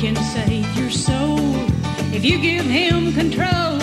can save your soul if you give him control.